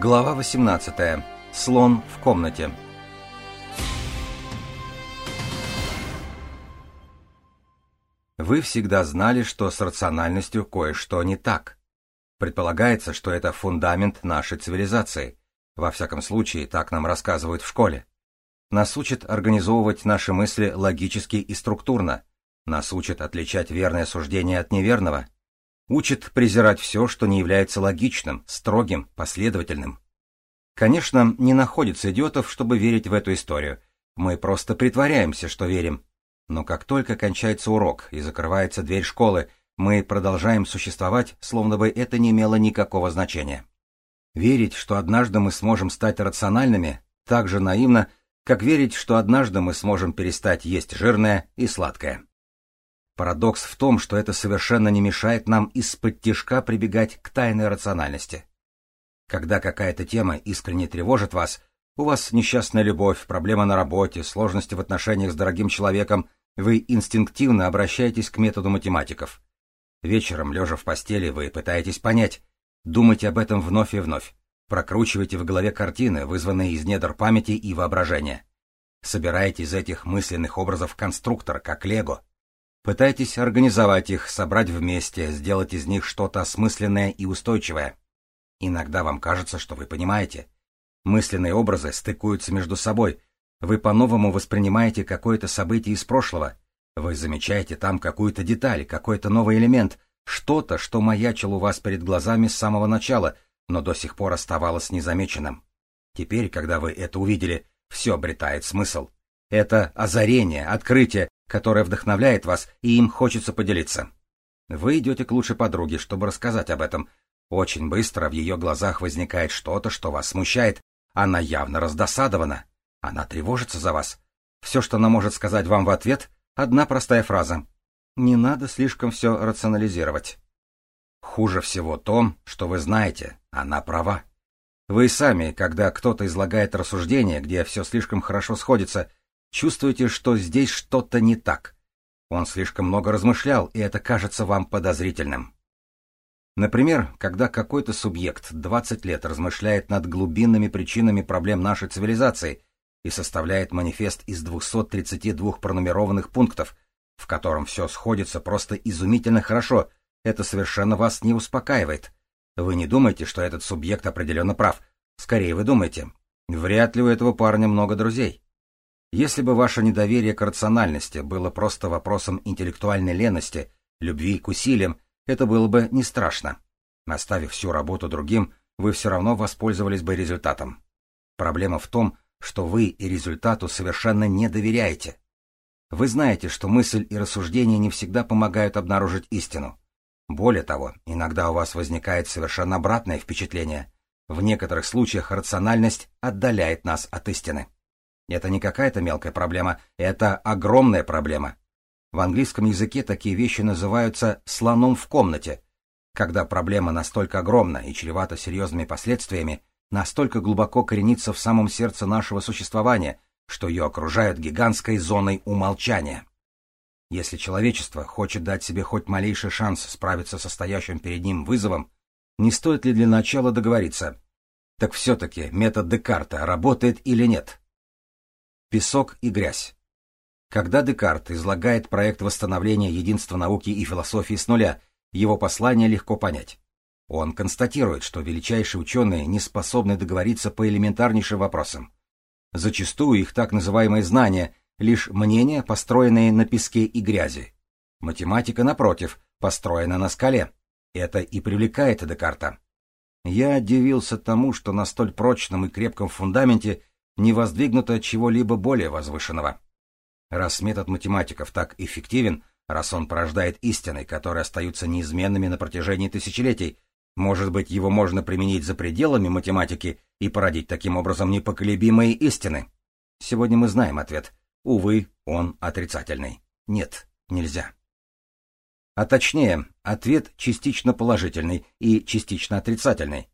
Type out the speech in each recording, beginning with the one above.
Глава 18. Слон в комнате. Вы всегда знали, что с рациональностью кое-что не так. Предполагается, что это фундамент нашей цивилизации. Во всяком случае, так нам рассказывают в школе. Нас учат организовывать наши мысли логически и структурно. Нас учат отличать верное суждение от неверного. Учат презирать все, что не является логичным, строгим, последовательным. Конечно, не находится идиотов, чтобы верить в эту историю. Мы просто притворяемся, что верим. Но как только кончается урок и закрывается дверь школы, мы продолжаем существовать, словно бы это не имело никакого значения. Верить, что однажды мы сможем стать рациональными, так же наивно, как верить, что однажды мы сможем перестать есть жирное и сладкое. Парадокс в том, что это совершенно не мешает нам из-под тяжка прибегать к тайной рациональности. Когда какая-то тема искренне тревожит вас, у вас несчастная любовь, проблема на работе, сложности в отношениях с дорогим человеком, вы инстинктивно обращаетесь к методу математиков. Вечером, лежа в постели, вы пытаетесь понять, думайте об этом вновь и вновь, прокручивайте в голове картины, вызванные из недр памяти и воображения. Собираете из этих мысленных образов конструктор, как лего. Пытайтесь организовать их, собрать вместе, сделать из них что-то осмысленное и устойчивое. Иногда вам кажется, что вы понимаете. Мысленные образы стыкуются между собой. Вы по-новому воспринимаете какое-то событие из прошлого, вы замечаете там какую-то деталь, какой-то новый элемент, что-то, что маячило у вас перед глазами с самого начала, но до сих пор оставалось незамеченным. Теперь, когда вы это увидели, все обретает смысл. Это озарение, открытие, которое вдохновляет вас, и им хочется поделиться. Вы идете к лучшей подруге, чтобы рассказать об этом. Очень быстро в ее глазах возникает что-то, что вас смущает. Она явно раздосадована. Она тревожится за вас. Все, что она может сказать вам в ответ, Одна простая фраза. Не надо слишком все рационализировать. Хуже всего то, что вы знаете, она права. Вы сами, когда кто-то излагает рассуждение, где все слишком хорошо сходится, чувствуете, что здесь что-то не так. Он слишком много размышлял, и это кажется вам подозрительным. Например, когда какой-то субъект 20 лет размышляет над глубинными причинами проблем нашей цивилизации и составляет манифест из 232 пронумерованных пунктов, в котором все сходится просто изумительно хорошо, это совершенно вас не успокаивает. Вы не думаете, что этот субъект определенно прав. Скорее вы думаете, вряд ли у этого парня много друзей. Если бы ваше недоверие к рациональности было просто вопросом интеллектуальной лености, любви к усилиям, это было бы не страшно. Оставив всю работу другим, вы все равно воспользовались бы результатом. Проблема в том, что вы и результату совершенно не доверяете. Вы знаете, что мысль и рассуждение не всегда помогают обнаружить истину. Более того, иногда у вас возникает совершенно обратное впечатление. В некоторых случаях рациональность отдаляет нас от истины. Это не какая-то мелкая проблема, это огромная проблема. В английском языке такие вещи называются «слоном в комнате». Когда проблема настолько огромна и чревата серьезными последствиями, настолько глубоко коренится в самом сердце нашего существования, что ее окружают гигантской зоной умолчания. Если человечество хочет дать себе хоть малейший шанс справиться со стоящим перед ним вызовом, не стоит ли для начала договориться? Так все-таки метод Декарта работает или нет? Песок и грязь. Когда Декарт излагает проект восстановления единства науки и философии с нуля, его послание легко понять. Он констатирует, что величайшие ученые не способны договориться по элементарнейшим вопросам. Зачастую их так называемые знания — лишь мнения, построенные на песке и грязи. Математика, напротив, построена на скале. Это и привлекает Декарта. Я удивился тому, что на столь прочном и крепком фундаменте не воздвигнуто чего-либо более возвышенного. Раз метод математиков так эффективен, раз он порождает истины, которые остаются неизменными на протяжении тысячелетий, может быть, его можно применить за пределами математики и породить таким образом непоколебимые истины? Сегодня мы знаем ответ. Увы, он отрицательный. Нет, нельзя. А точнее, ответ частично положительный и частично отрицательный.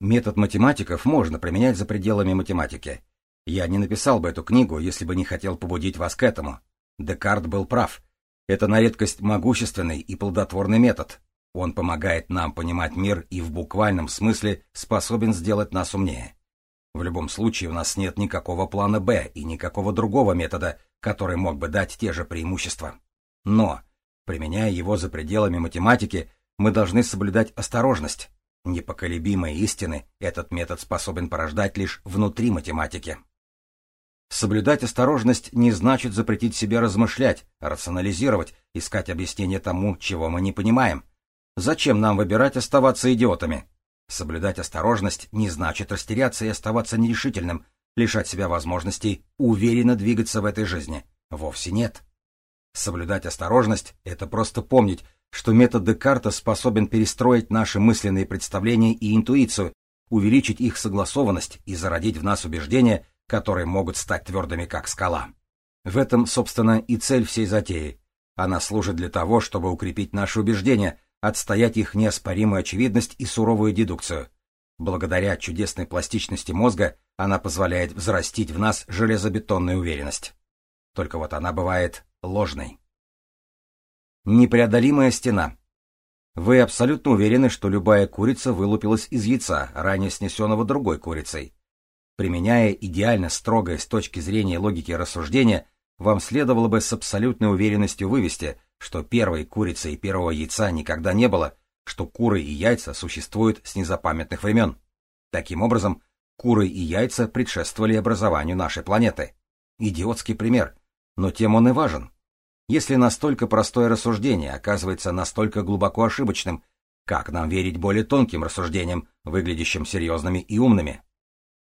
Метод математиков можно применять за пределами математики. Я не написал бы эту книгу, если бы не хотел побудить вас к этому. Декарт был прав. Это на редкость могущественный и плодотворный метод, Он помогает нам понимать мир и в буквальном смысле способен сделать нас умнее. В любом случае у нас нет никакого плана «Б» и никакого другого метода, который мог бы дать те же преимущества. Но, применяя его за пределами математики, мы должны соблюдать осторожность. Непоколебимые истины этот метод способен порождать лишь внутри математики. Соблюдать осторожность не значит запретить себе размышлять, рационализировать, искать объяснение тому, чего мы не понимаем. Зачем нам выбирать оставаться идиотами? Соблюдать осторожность не значит растеряться и оставаться нерешительным, лишать себя возможностей уверенно двигаться в этой жизни. Вовсе нет. Соблюдать осторожность — это просто помнить, что метод Декарта способен перестроить наши мысленные представления и интуицию, увеличить их согласованность и зародить в нас убеждения, которые могут стать твердыми, как скала. В этом, собственно, и цель всей затеи. Она служит для того, чтобы укрепить наши убеждения, отстоять их неоспоримую очевидность и суровую дедукцию. Благодаря чудесной пластичности мозга она позволяет взрастить в нас железобетонную уверенность. Только вот она бывает ложной. Непреодолимая стена. Вы абсолютно уверены, что любая курица вылупилась из яйца, ранее снесенного другой курицей. Применяя идеально строгое с точки зрения логики рассуждения, вам следовало бы с абсолютной уверенностью вывести, что первой курицы и первого яйца никогда не было, что куры и яйца существуют с незапамятных времен. Таким образом, куры и яйца предшествовали образованию нашей планеты. Идиотский пример, но тем он и важен. Если настолько простое рассуждение оказывается настолько глубоко ошибочным, как нам верить более тонким рассуждениям, выглядящим серьезными и умными?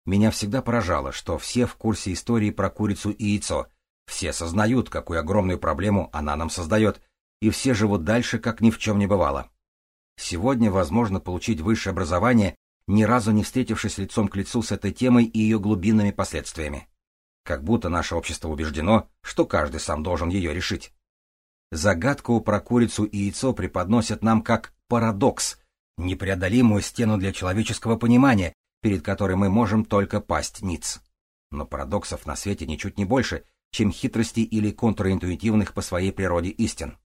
Меня всегда поражало, что все в курсе истории про курицу и яйцо, все сознают, какую огромную проблему она нам создает, и все живут дальше, как ни в чем не бывало. Сегодня возможно получить высшее образование, ни разу не встретившись лицом к лицу с этой темой и ее глубинными последствиями. Как будто наше общество убеждено, что каждый сам должен ее решить. Загадку про курицу и яйцо преподносят нам как парадокс, непреодолимую стену для человеческого понимания, перед которой мы можем только пасть ниц. Но парадоксов на свете ничуть не больше, чем хитрости или контринтуитивных по своей природе истин.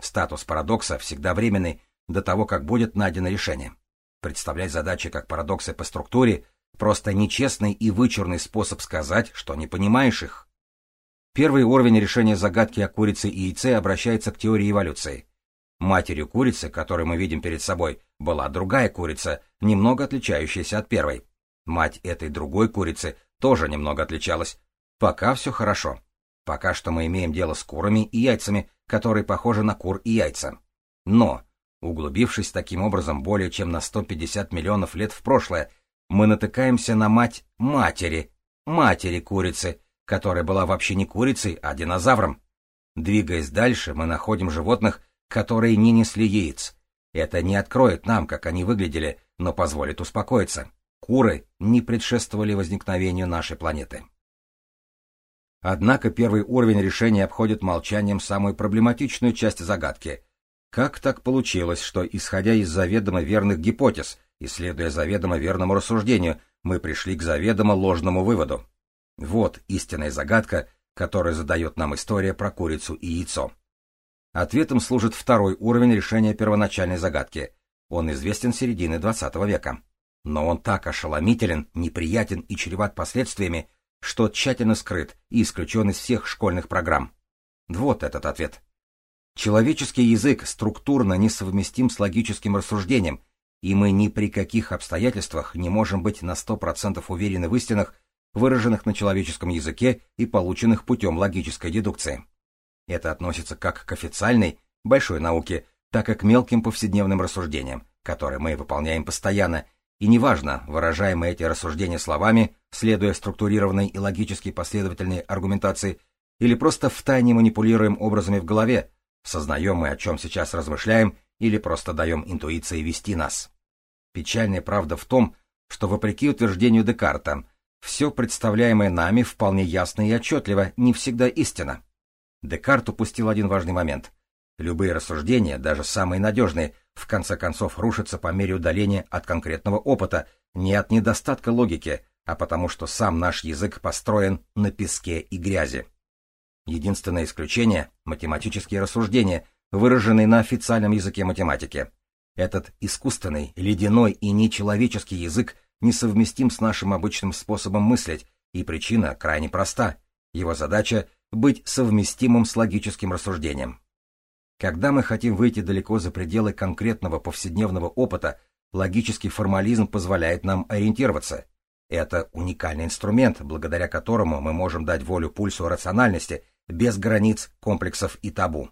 Статус парадокса всегда временный до того, как будет найдено решение. Представлять задачи как парадоксы по структуре — просто нечестный и вычурный способ сказать, что не понимаешь их. Первый уровень решения загадки о курице и яйце обращается к теории эволюции. Матерью курицы, которую мы видим перед собой, была другая курица, немного отличающаяся от первой. Мать этой другой курицы тоже немного отличалась. Пока все хорошо. Пока что мы имеем дело с курами и яйцами, которые похожи на кур и яйца. Но, углубившись таким образом более чем на 150 миллионов лет в прошлое, мы натыкаемся на мать матери, матери курицы, которая была вообще не курицей, а динозавром. Двигаясь дальше, мы находим животных, которые не несли яиц. Это не откроет нам, как они выглядели, но позволит успокоиться. Куры не предшествовали возникновению нашей планеты. Однако первый уровень решения обходит молчанием самую проблематичную часть загадки. Как так получилось, что, исходя из заведомо верных гипотез, исследуя заведомо верному рассуждению, мы пришли к заведомо ложному выводу? Вот истинная загадка, которую задает нам история про курицу и яйцо. Ответом служит второй уровень решения первоначальной загадки. Он известен середины XX века. Но он так ошеломителен, неприятен и чреват последствиями, что тщательно скрыт и исключен из всех школьных программ. Вот этот ответ. Человеческий язык структурно несовместим с логическим рассуждением, и мы ни при каких обстоятельствах не можем быть на 100% уверены в истинах, выраженных на человеческом языке и полученных путем логической дедукции. Это относится как к официальной, большой науке, так и к мелким повседневным рассуждениям, которые мы выполняем постоянно, и неважно, выражаем мы эти рассуждения словами, следуя структурированной и логически последовательной аргументации, или просто втайне манипулируем образами в голове, сознаем мы, о чем сейчас размышляем, или просто даем интуиции вести нас. Печальная правда в том, что вопреки утверждению Декарта, все представляемое нами вполне ясно и отчетливо не всегда истина. Декарт упустил один важный момент. Любые рассуждения, даже самые надежные, в конце концов рушатся по мере удаления от конкретного опыта, не от недостатка логики, а потому что сам наш язык построен на песке и грязи. Единственное исключение — математические рассуждения, выраженные на официальном языке математики. Этот искусственный, ледяной и нечеловеческий язык несовместим с нашим обычным способом мыслить, и причина крайне проста. Его задача — быть совместимым с логическим рассуждением. Когда мы хотим выйти далеко за пределы конкретного повседневного опыта, логический формализм позволяет нам ориентироваться. Это уникальный инструмент, благодаря которому мы можем дать волю пульсу рациональности без границ, комплексов и табу.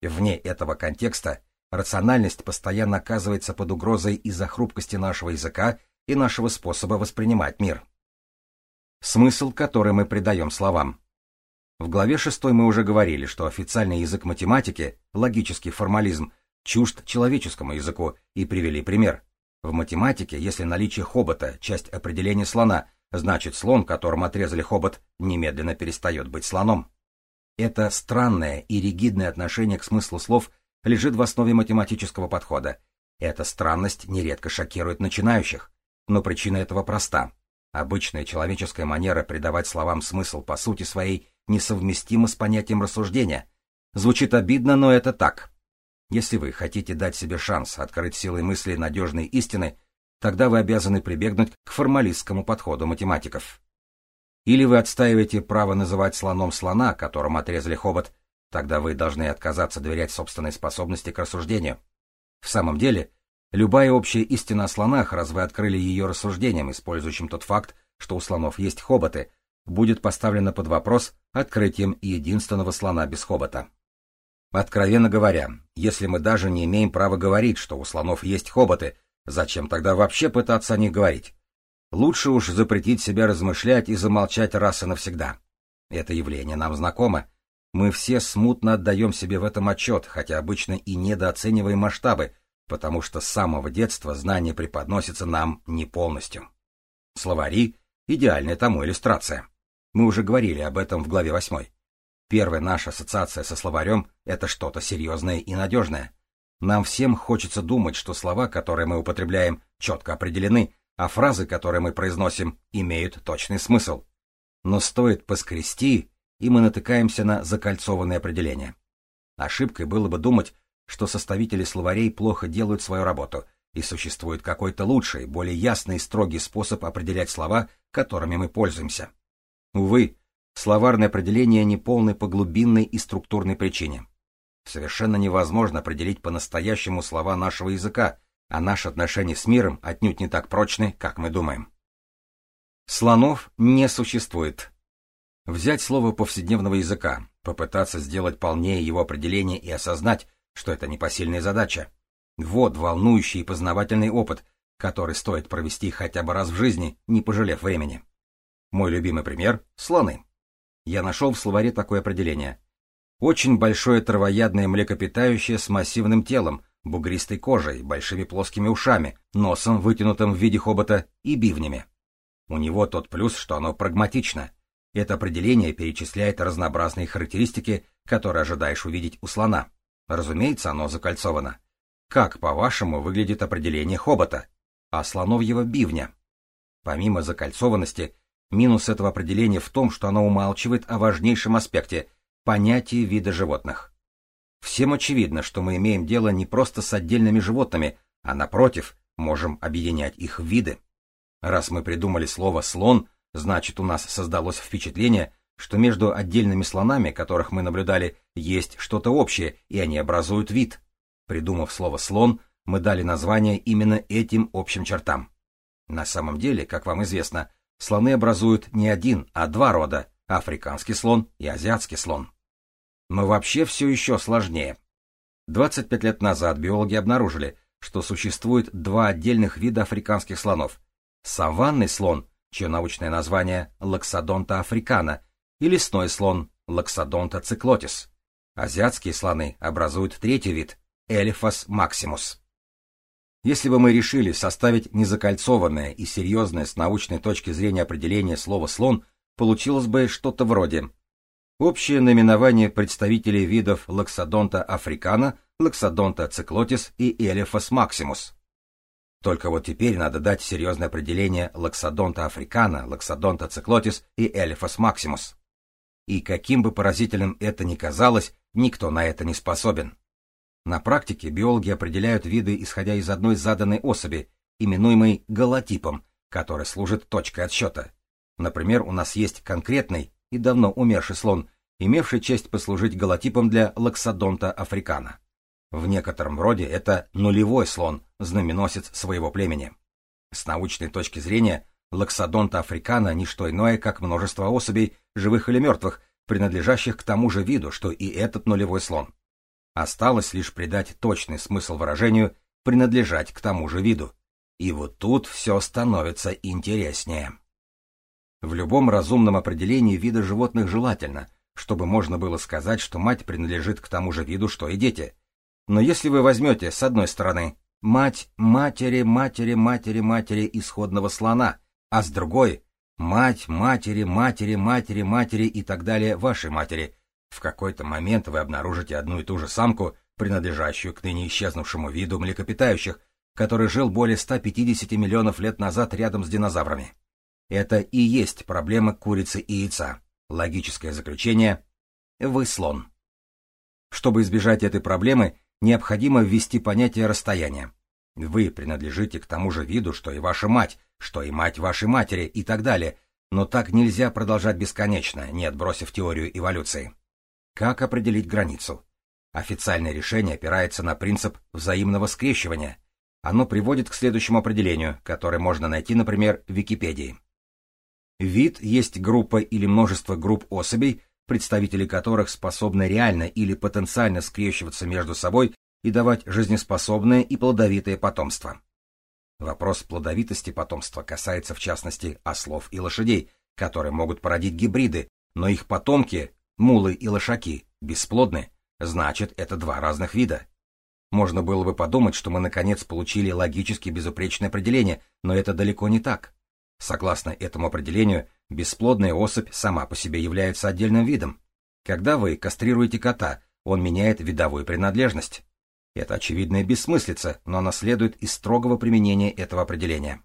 Вне этого контекста рациональность постоянно оказывается под угрозой из-за хрупкости нашего языка и нашего способа воспринимать мир. Смысл, который мы придаем словам. В главе 6 мы уже говорили, что официальный язык математики, логический формализм, чужд человеческому языку, и привели пример. В математике, если наличие хобота – часть определения слона, значит слон, которому отрезали хобот, немедленно перестает быть слоном. Это странное и ригидное отношение к смыслу слов лежит в основе математического подхода. Эта странность нередко шокирует начинающих, но причина этого проста. Обычная человеческая манера придавать словам смысл по сути своей несовместима с понятием рассуждения. Звучит обидно, но это так. Если вы хотите дать себе шанс открыть силой мысли надежной истины, тогда вы обязаны прибегнуть к формалистскому подходу математиков. Или вы отстаиваете право называть слоном слона, которому отрезали хобот, тогда вы должны отказаться доверять собственной способности к рассуждению. В самом деле, Любая общая истина о слонах, раз вы открыли ее рассуждением, использующим тот факт, что у слонов есть хоботы, будет поставлена под вопрос открытием единственного слона без хобота. Откровенно говоря, если мы даже не имеем права говорить, что у слонов есть хоботы, зачем тогда вообще пытаться о них говорить? Лучше уж запретить себя размышлять и замолчать раз и навсегда. Это явление нам знакомо. Мы все смутно отдаем себе в этом отчет, хотя обычно и недооцениваем масштабы, потому что с самого детства знание преподносится нам не полностью. Словари — идеальная тому иллюстрация. Мы уже говорили об этом в главе 8. Первая наша ассоциация со словарем — это что-то серьезное и надежное. Нам всем хочется думать, что слова, которые мы употребляем, четко определены, а фразы, которые мы произносим, имеют точный смысл. Но стоит поскрести, и мы натыкаемся на закольцованное определение. Ошибкой было бы думать, что составители словарей плохо делают свою работу, и существует какой-то лучший, более ясный и строгий способ определять слова, которыми мы пользуемся. Увы, словарное определение не полны по глубинной и структурной причине. Совершенно невозможно определить по-настоящему слова нашего языка, а наши отношения с миром отнюдь не так прочны, как мы думаем. Слонов не существует. Взять слово повседневного языка, попытаться сделать полнее его определение и осознать, что это непосильная задача. Вот волнующий и познавательный опыт, который стоит провести хотя бы раз в жизни, не пожалев времени. Мой любимый пример — слоны. Я нашел в словаре такое определение. Очень большое травоядное млекопитающее с массивным телом, бугристой кожей, большими плоскими ушами, носом, вытянутым в виде хобота, и бивнями. У него тот плюс, что оно прагматично. Это определение перечисляет разнообразные характеристики, которые ожидаешь увидеть у слона. Разумеется, оно закольцовано. Как, по-вашему, выглядит определение хобота? А слоновьего бивня? Помимо закольцованности, минус этого определения в том, что оно умалчивает о важнейшем аспекте – понятии вида животных. Всем очевидно, что мы имеем дело не просто с отдельными животными, а напротив, можем объединять их виды. Раз мы придумали слово «слон», значит у нас создалось впечатление, что между отдельными слонами, которых мы наблюдали, есть что-то общее, и они образуют вид. Придумав слово «слон», мы дали название именно этим общим чертам. На самом деле, как вам известно, слоны образуют не один, а два рода – африканский слон и азиатский слон. Но вообще все еще сложнее. 25 лет назад биологи обнаружили, что существует два отдельных вида африканских слонов. Саванный слон, чье научное название – Лаксодонта африкана, и лесной слон Лаксодонта циклотис. Азиатские слоны образуют третий вид Элифас максимус. Если бы мы решили составить незакольцованное и серьезное с научной точки зрения определение слова «слон», получилось бы что-то вроде Общее наименование представителей видов Лаксодонта африкана, Лаксодонта циклотис и Элифас максимус. Только вот теперь надо дать серьезное определение Лаксодонта африкана, Лаксодонта циклотис и Элифас максимус и каким бы поразительным это ни казалось, никто на это не способен. На практике биологи определяют виды, исходя из одной заданной особи, именуемой голотипом, который служит точкой отсчета. Например, у нас есть конкретный и давно умерший слон, имевший честь послужить голотипом для лаксодонта африкана. В некотором роде это нулевой слон, знаменосец своего племени. С научной точки зрения, лаксодонта африкана – не иное, как множество особей, живых или мертвых, принадлежащих к тому же виду, что и этот нулевой слон. Осталось лишь придать точный смысл выражению «принадлежать к тому же виду». И вот тут все становится интереснее. В любом разумном определении вида животных желательно, чтобы можно было сказать, что мать принадлежит к тому же виду, что и дети. Но если вы возьмете, с одной стороны, мать матери, матери, матери, матери исходного слона, а с другой — мать матери, матери, матери, матери и так далее вашей матери, в какой-то момент вы обнаружите одну и ту же самку, принадлежащую к ныне исчезнувшему виду млекопитающих, который жил более 150 миллионов лет назад рядом с динозаврами. Это и есть проблема курицы и яйца. Логическое заключение – вы слон. Чтобы избежать этой проблемы, необходимо ввести понятие расстояния. Вы принадлежите к тому же виду, что и ваша мать, что и мать вашей матери и так далее, но так нельзя продолжать бесконечно, не отбросив теорию эволюции. Как определить границу? Официальное решение опирается на принцип взаимного скрещивания. Оно приводит к следующему определению, которое можно найти, например, в Википедии. Вид есть группа или множество групп особей, представители которых способны реально или потенциально скрещиваться между собой и давать жизнеспособное и плодовитое потомство. Вопрос плодовитости потомства касается в частности ослов и лошадей, которые могут породить гибриды, но их потомки, мулы и лошаки, бесплодны, значит это два разных вида. Можно было бы подумать, что мы наконец получили логически безупречное определение, но это далеко не так. Согласно этому определению, бесплодная особь сама по себе является отдельным видом. Когда вы кастрируете кота, он меняет видовую принадлежность. Это очевидная бессмыслица, но она следует из строгого применения этого определения.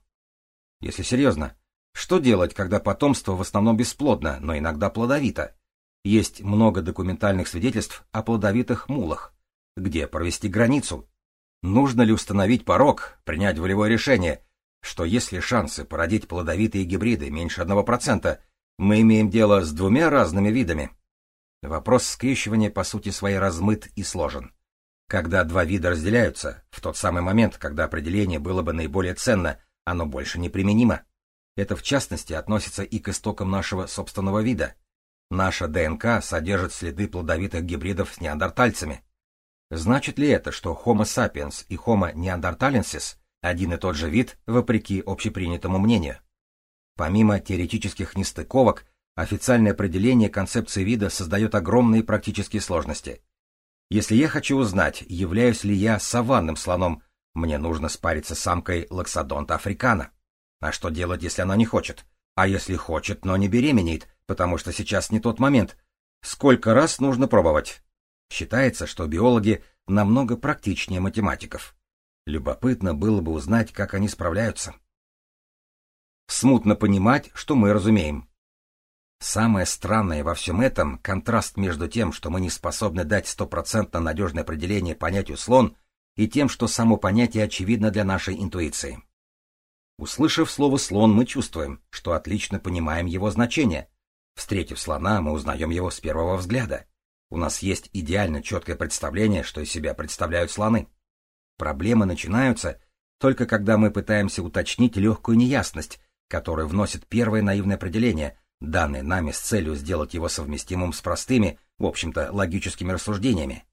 Если серьезно, что делать, когда потомство в основном бесплодно, но иногда плодовито? Есть много документальных свидетельств о плодовитых мулах. Где провести границу? Нужно ли установить порог, принять волевое решение, что если шансы породить плодовитые гибриды меньше 1%, мы имеем дело с двумя разными видами. Вопрос скрещивания по сути своей размыт и сложен. Когда два вида разделяются, в тот самый момент, когда определение было бы наиболее ценно, оно больше не применимо. Это в частности относится и к истокам нашего собственного вида. Наша ДНК содержит следы плодовитых гибридов с неандертальцами. Значит ли это, что Homo sapiens и Homo neanderthalensis один и тот же вид, вопреки общепринятому мнению. Помимо теоретических нестыковок, официальное определение концепции вида создает огромные практические сложности. Если я хочу узнать, являюсь ли я саванным слоном, мне нужно спариться с самкой лаксодонта африкана. А что делать, если она не хочет? А если хочет, но не беременеет, потому что сейчас не тот момент? Сколько раз нужно пробовать? Считается, что биологи намного практичнее математиков. Любопытно было бы узнать, как они справляются. Смутно понимать, что мы разумеем. Самое странное во всем этом — контраст между тем, что мы не способны дать стопроцентно надежное определение понятию «слон», и тем, что само понятие очевидно для нашей интуиции. Услышав слово «слон», мы чувствуем, что отлично понимаем его значение. Встретив слона, мы узнаем его с первого взгляда. У нас есть идеально четкое представление, что из себя представляют слоны. Проблемы начинаются только когда мы пытаемся уточнить легкую неясность, которую вносит первое наивное определение, данное нами с целью сделать его совместимым с простыми, в общем-то, логическими рассуждениями.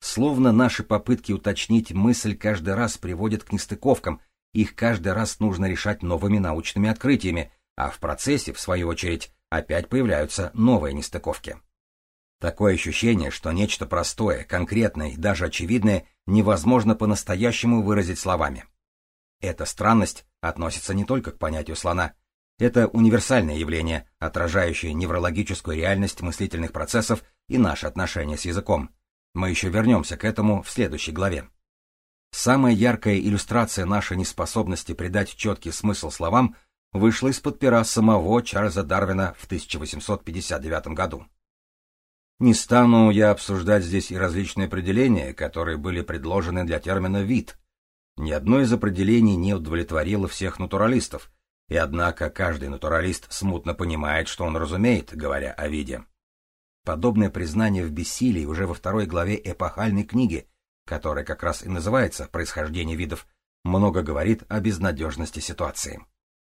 Словно наши попытки уточнить мысль каждый раз приводят к нестыковкам, их каждый раз нужно решать новыми научными открытиями, а в процессе, в свою очередь, опять появляются новые нестыковки. Такое ощущение, что нечто простое, конкретное даже очевидное невозможно по-настоящему выразить словами. Эта странность относится не только к понятию слона. Это универсальное явление, отражающее неврологическую реальность мыслительных процессов и наши отношения с языком. Мы еще вернемся к этому в следующей главе. Самая яркая иллюстрация нашей неспособности придать четкий смысл словам вышла из-под пера самого Чарльза Дарвина в 1859 году. Не стану я обсуждать здесь и различные определения, которые были предложены для термина «вид». Ни одно из определений не удовлетворило всех натуралистов, и однако каждый натуралист смутно понимает, что он разумеет, говоря о виде. Подобное признание в бессилии уже во второй главе эпохальной книги, которая как раз и называется «Происхождение видов», много говорит о безнадежности ситуации.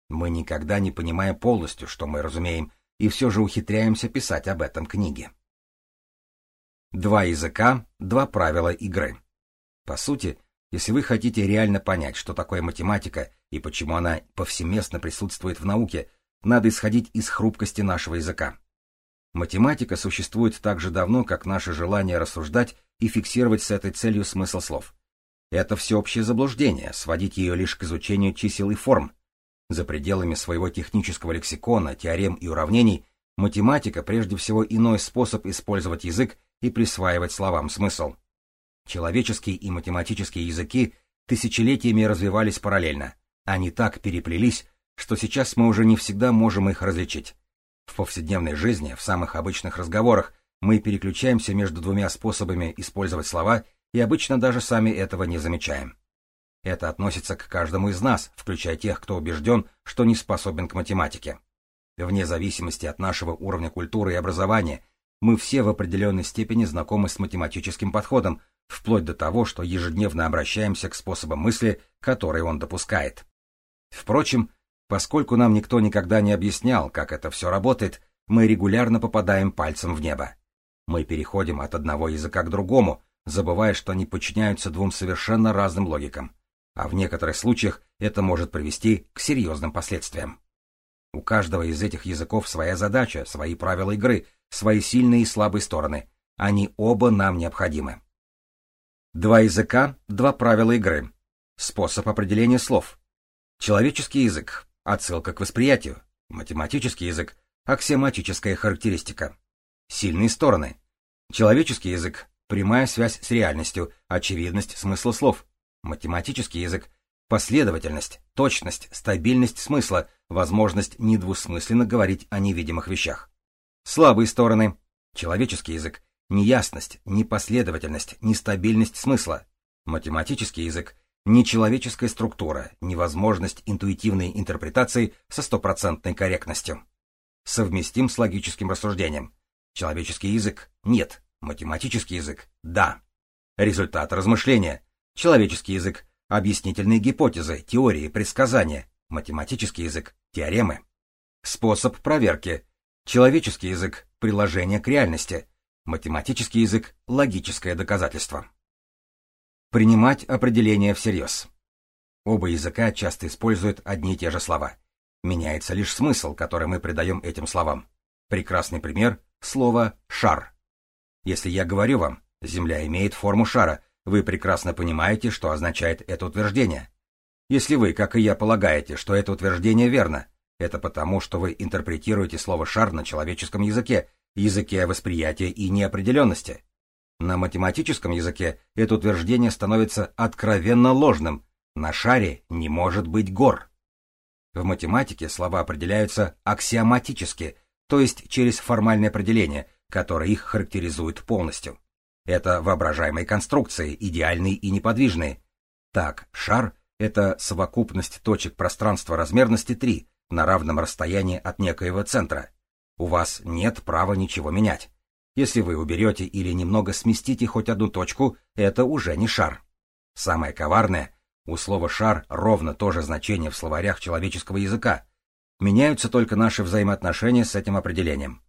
Мы никогда не понимаем полностью, что мы разумеем, и все же ухитряемся писать об этом книге. Два языка, два правила игры. По сути, если вы хотите реально понять, что такое математика и почему она повсеместно присутствует в науке, надо исходить из хрупкости нашего языка. Математика существует так же давно, как наше желание рассуждать и фиксировать с этой целью смысл слов. Это всеобщее заблуждение, сводить ее лишь к изучению чисел и форм. За пределами своего технического лексикона, теорем и уравнений, математика прежде всего иной способ использовать язык и присваивать словам смысл. Человеческие и математические языки тысячелетиями развивались параллельно. Они так переплелись, что сейчас мы уже не всегда можем их различить. В повседневной жизни, в самых обычных разговорах, мы переключаемся между двумя способами использовать слова и обычно даже сами этого не замечаем. Это относится к каждому из нас, включая тех, кто убежден, что не способен к математике. Вне зависимости от нашего уровня культуры и образования, мы все в определенной степени знакомы с математическим подходом, вплоть до того, что ежедневно обращаемся к способам мысли, которые он допускает. Впрочем, Поскольку нам никто никогда не объяснял, как это все работает, мы регулярно попадаем пальцем в небо. Мы переходим от одного языка к другому, забывая, что они подчиняются двум совершенно разным логикам. А в некоторых случаях это может привести к серьезным последствиям. У каждого из этих языков своя задача, свои правила игры, свои сильные и слабые стороны. Они оба нам необходимы. Два языка, два правила игры. Способ определения слов. Человеческий язык. Отсылка к восприятию. Математический язык. Аксиоматическая характеристика. Сильные стороны. Человеческий язык. Прямая связь с реальностью, очевидность смысла слов. Математический язык. Последовательность, точность, стабильность смысла, возможность недвусмысленно говорить о невидимых вещах. Слабые стороны. Человеческий язык. Неясность, непоследовательность, нестабильность смысла. Математический язык нечеловеческая структура, невозможность интуитивной интерпретации со стопроцентной корректностью. Совместим с логическим рассуждением. Человеческий язык – нет. Математический язык – да. Результат размышления. Человеческий язык – объяснительные гипотезы, теории, предсказания. Математический язык – теоремы. Способ проверки. Человеческий язык – приложение к реальности. Математический язык – логическое доказательство. Принимать определения всерьез. Оба языка часто используют одни и те же слова. Меняется лишь смысл, который мы придаем этим словам. Прекрасный пример — слово «шар». Если я говорю вам «Земля имеет форму шара», вы прекрасно понимаете, что означает это утверждение. Если вы, как и я, полагаете, что это утверждение верно, это потому, что вы интерпретируете слово «шар» на человеческом языке, языке восприятия и неопределенности. На математическом языке это утверждение становится откровенно ложным. На шаре не может быть гор. В математике слова определяются аксиоматически, то есть через формальное определение, которое их характеризует полностью. Это воображаемые конструкции, идеальные и неподвижные. Так, шар — это совокупность точек пространства размерности 3 на равном расстоянии от некоего центра. У вас нет права ничего менять. Если вы уберете или немного сместите хоть одну точку, это уже не шар. Самое коварное, у слова «шар» ровно то же значение в словарях человеческого языка. Меняются только наши взаимоотношения с этим определением.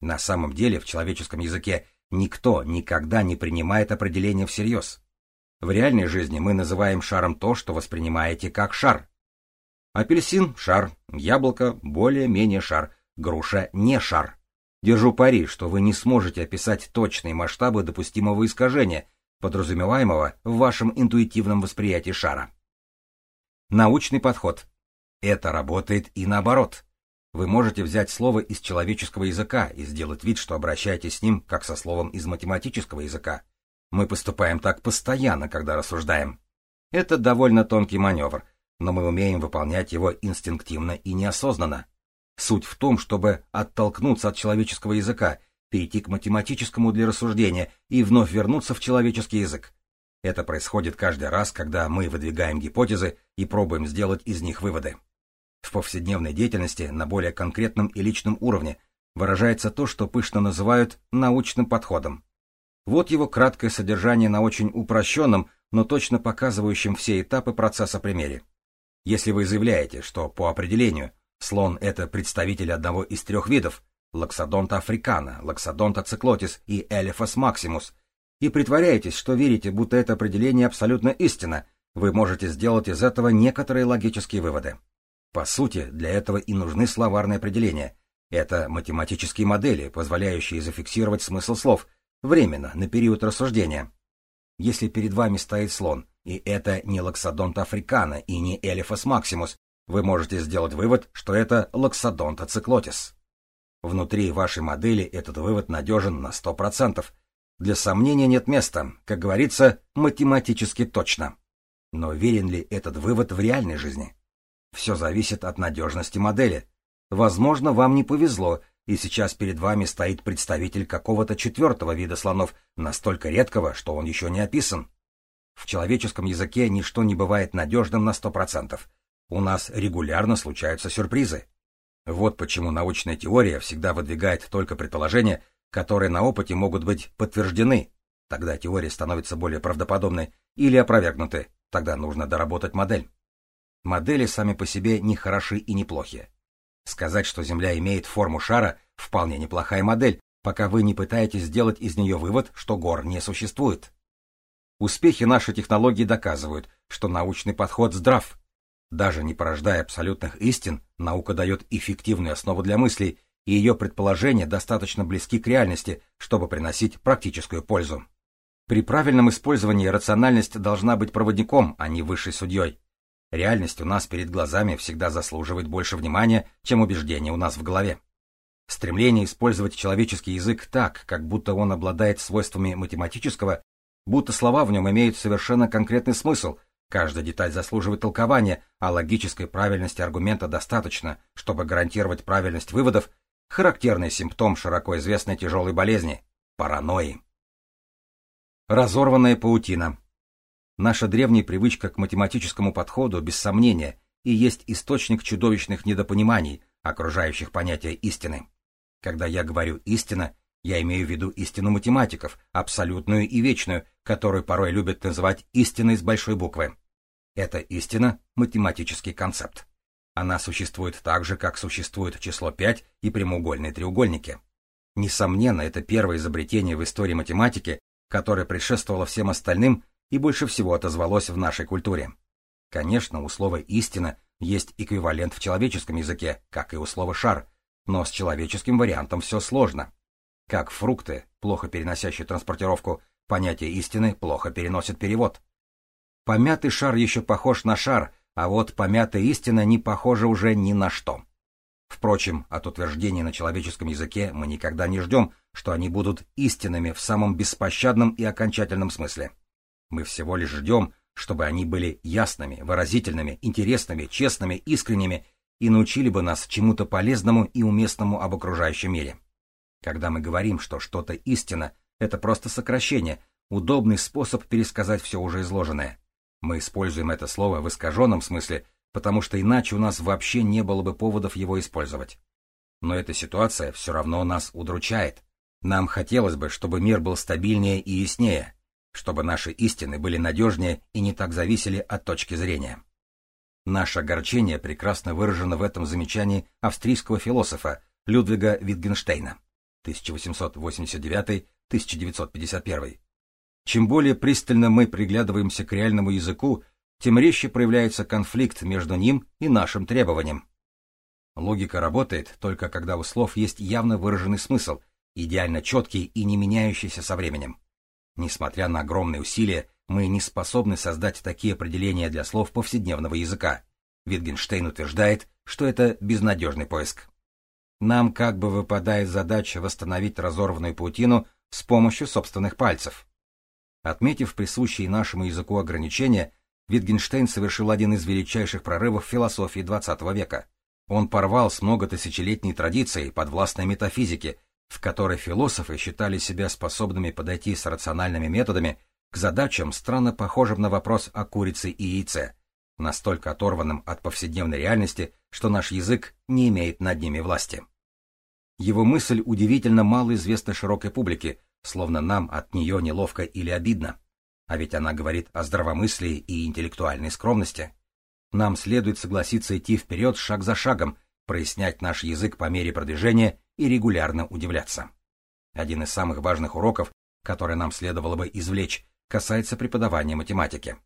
На самом деле в человеческом языке никто никогда не принимает определение всерьез. В реальной жизни мы называем шаром то, что воспринимаете как шар. Апельсин — шар, яблоко — более-менее шар, груша — не шар. Держу пари, что вы не сможете описать точные масштабы допустимого искажения, подразумеваемого в вашем интуитивном восприятии шара. Научный подход. Это работает и наоборот. Вы можете взять слово из человеческого языка и сделать вид, что обращаетесь с ним, как со словом из математического языка. Мы поступаем так постоянно, когда рассуждаем. Это довольно тонкий маневр, но мы умеем выполнять его инстинктивно и неосознанно. Суть в том, чтобы оттолкнуться от человеческого языка, перейти к математическому для рассуждения и вновь вернуться в человеческий язык. Это происходит каждый раз, когда мы выдвигаем гипотезы и пробуем сделать из них выводы. В повседневной деятельности на более конкретном и личном уровне выражается то, что пышно называют научным подходом. Вот его краткое содержание на очень упрощенном, но точно показывающем все этапы процесса примере. Если вы заявляете, что по определению слон – это представитель одного из трех видов – лаксодонта африкана, лаксодонта циклотис и элефас максимус, и притворяетесь, что верите, будто это определение абсолютно истина, вы можете сделать из этого некоторые логические выводы. По сути, для этого и нужны словарные определения. Это математические модели, позволяющие зафиксировать смысл слов, временно, на период рассуждения. Если перед вами стоит слон, и это не лаксодонт африкана и не элифас максимус, вы можете сделать вывод, что это лаксодонт ациклотис. Внутри вашей модели этот вывод надежен на 100%. Для сомнения нет места, как говорится, математически точно. Но верен ли этот вывод в реальной жизни? Все зависит от надежности модели. Возможно, вам не повезло, и сейчас перед вами стоит представитель какого-то четвертого вида слонов, настолько редкого, что он еще не описан. В человеческом языке ничто не бывает надежным на сто процентов. У нас регулярно случаются сюрпризы. Вот почему научная теория всегда выдвигает только предположения, которые на опыте могут быть подтверждены. Тогда теория становится более правдоподобной или опровергнуты. Тогда нужно доработать модель. Модели сами по себе не хороши и не плохи. Сказать, что Земля имеет форму шара, вполне неплохая модель, пока вы не пытаетесь сделать из нее вывод, что гор не существует. Успехи нашей технологии доказывают, что научный подход здрав. Даже не порождая абсолютных истин, наука дает эффективную основу для мыслей, и ее предположения достаточно близки к реальности, чтобы приносить практическую пользу. При правильном использовании рациональность должна быть проводником, а не высшей судьей. Реальность у нас перед глазами всегда заслуживает больше внимания, чем убеждение у нас в голове. Стремление использовать человеческий язык так, как будто он обладает свойствами математического, будто слова в нем имеют совершенно конкретный смысл, каждая деталь заслуживает толкования, а логической правильности аргумента достаточно, чтобы гарантировать правильность выводов, характерный симптом широко известной тяжелой болезни – паранойи. Разорванная паутина. Наша древняя привычка к математическому подходу, без сомнения, и есть источник чудовищных недопониманий, окружающих понятие истины. Когда я говорю «истина», я имею в виду истину математиков, абсолютную и вечную, которую порой любят называть истиной с большой буквы. Это истина — математический концепт. Она существует так же, как существует число 5 и прямоугольные треугольники. Несомненно, это первое изобретение в истории математики, которое предшествовало всем остальным и больше всего отозвалось в нашей культуре. Конечно, у слова «истина» есть эквивалент в человеческом языке, как и у слова «шар», но с человеческим вариантом все сложно. Как фрукты, плохо переносящие транспортировку, понятие истины плохо переносит перевод. Помятый шар еще похож на шар, а вот помятая истина не похожа уже ни на что. Впрочем, от утверждений на человеческом языке мы никогда не ждем, что они будут истинными в самом беспощадном и окончательном смысле. Мы всего лишь ждем, чтобы они были ясными, выразительными, интересными, честными, искренними и научили бы нас чему-то полезному и уместному об окружающем мире. Когда мы говорим, что что-то истина, это просто сокращение, удобный способ пересказать все уже изложенное. Мы используем это слово в искаженном смысле, потому что иначе у нас вообще не было бы поводов его использовать. Но эта ситуация все равно нас удручает. Нам хотелось бы, чтобы мир был стабильнее и яснее, чтобы наши истины были надежнее и не так зависели от точки зрения. Наше огорчение прекрасно выражено в этом замечании австрийского философа Людвига Витгенштейна 1889-1951. Чем более пристально мы приглядываемся к реальному языку, тем резче проявляется конфликт между ним и нашим требованием. Логика работает только когда у слов есть явно выраженный смысл, идеально четкий и не меняющийся со временем. Несмотря на огромные усилия, мы не способны создать такие определения для слов повседневного языка. Витгенштейн утверждает, что это безнадежный поиск. Нам как бы выпадает задача восстановить разорванную паутину с помощью собственных пальцев. Отметив присущие нашему языку ограничения, Витгенштейн совершил один из величайших прорывов философии XX века. Он порвал с многотысячелетней традицией подвластной метафизике в которой философы считали себя способными подойти с рациональными методами к задачам, странно похожим на вопрос о курице и яйце, настолько оторванным от повседневной реальности, что наш язык не имеет над ними власти. Его мысль удивительно мало известна широкой публике, словно нам от нее неловко или обидно. А ведь она говорит о здравомыслии и интеллектуальной скромности. Нам следует согласиться идти вперед шаг за шагом, прояснять наш язык по мере продвижения и регулярно удивляться. Один из самых важных уроков, который нам следовало бы извлечь, касается преподавания математики.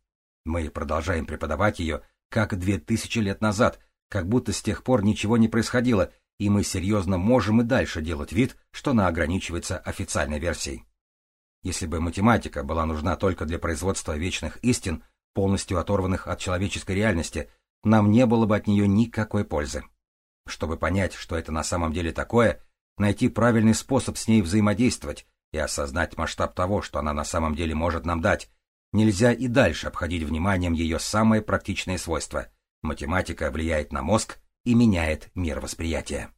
Мы продолжаем преподавать ее, как две тысячи лет назад, как будто с тех пор ничего не происходило, и мы серьезно можем и дальше делать вид, что она ограничивается официальной версией. Если бы математика была нужна только для производства вечных истин, полностью оторванных от человеческой реальности, нам не было бы от нее никакой пользы. Чтобы понять, что это на самом деле такое, найти правильный способ с ней взаимодействовать и осознать масштаб того, что она на самом деле может нам дать, нельзя и дальше обходить вниманием ее самые практичные свойства. Математика влияет на мозг и меняет мир восприятия.